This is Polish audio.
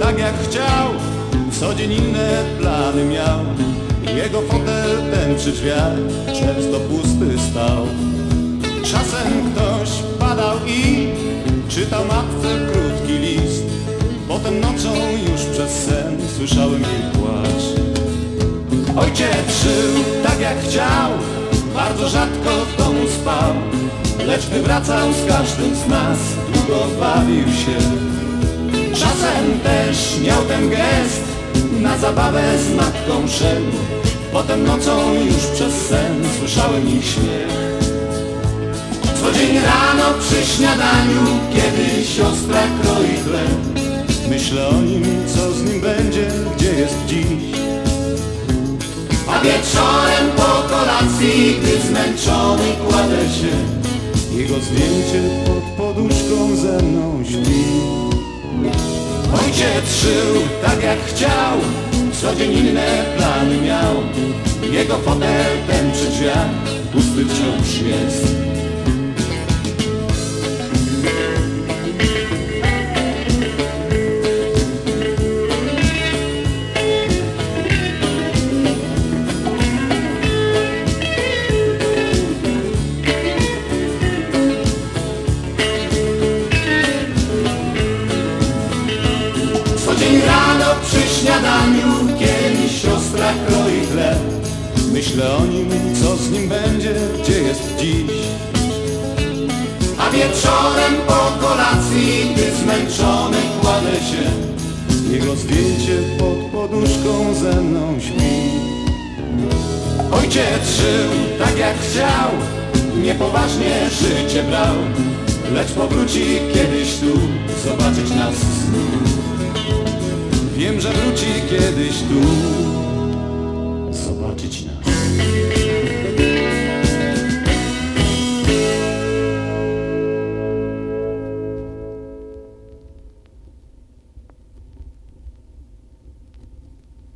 tak jak chciał. Co dzień inne plany miał. Jego fotel ten przy drzwiach Często pusty stał. Czasem ktoś padał i Czytał matce krótki list. Potem nocą już przez sen Słyszałem jej płacz. Ojciec żył tak jak chciał. Bardzo rzadko w domu spał. Lecz gdy wracał z każdym z nas Długo bawił się miał ten gest Na zabawę z matką szedł. Potem nocą już przez sen Słyszałem ich śmiech. Co dzień rano przy śniadaniu Kiedy siostra kroi chleb Myślę o nim, co z nim będzie Gdzie jest dziś. A wieczorem po kolacji, gdy zmęczony kładę się Jego zdjęcie pod poduszką Ojciec żył tak jak chciał Co dzień inne plany miał. Jego fotel ten drzwiach Pusty wciąż jest Dzień rano przy śniadaniu, kiedy siostra kroi chleb. Myślę o nim, co z nim będzie, gdzie jest dziś. A wieczorem po kolacji, gdy zmęczony kładę się Jego zdjęcie pod poduszką ze mną śpi. Ojciec żył tak jak chciał, niepoważnie życie brał Lecz powróci kiedyś tu, zobaczyć nas znów Wiem, że wróci kiedyś tu. Zobaczyć nas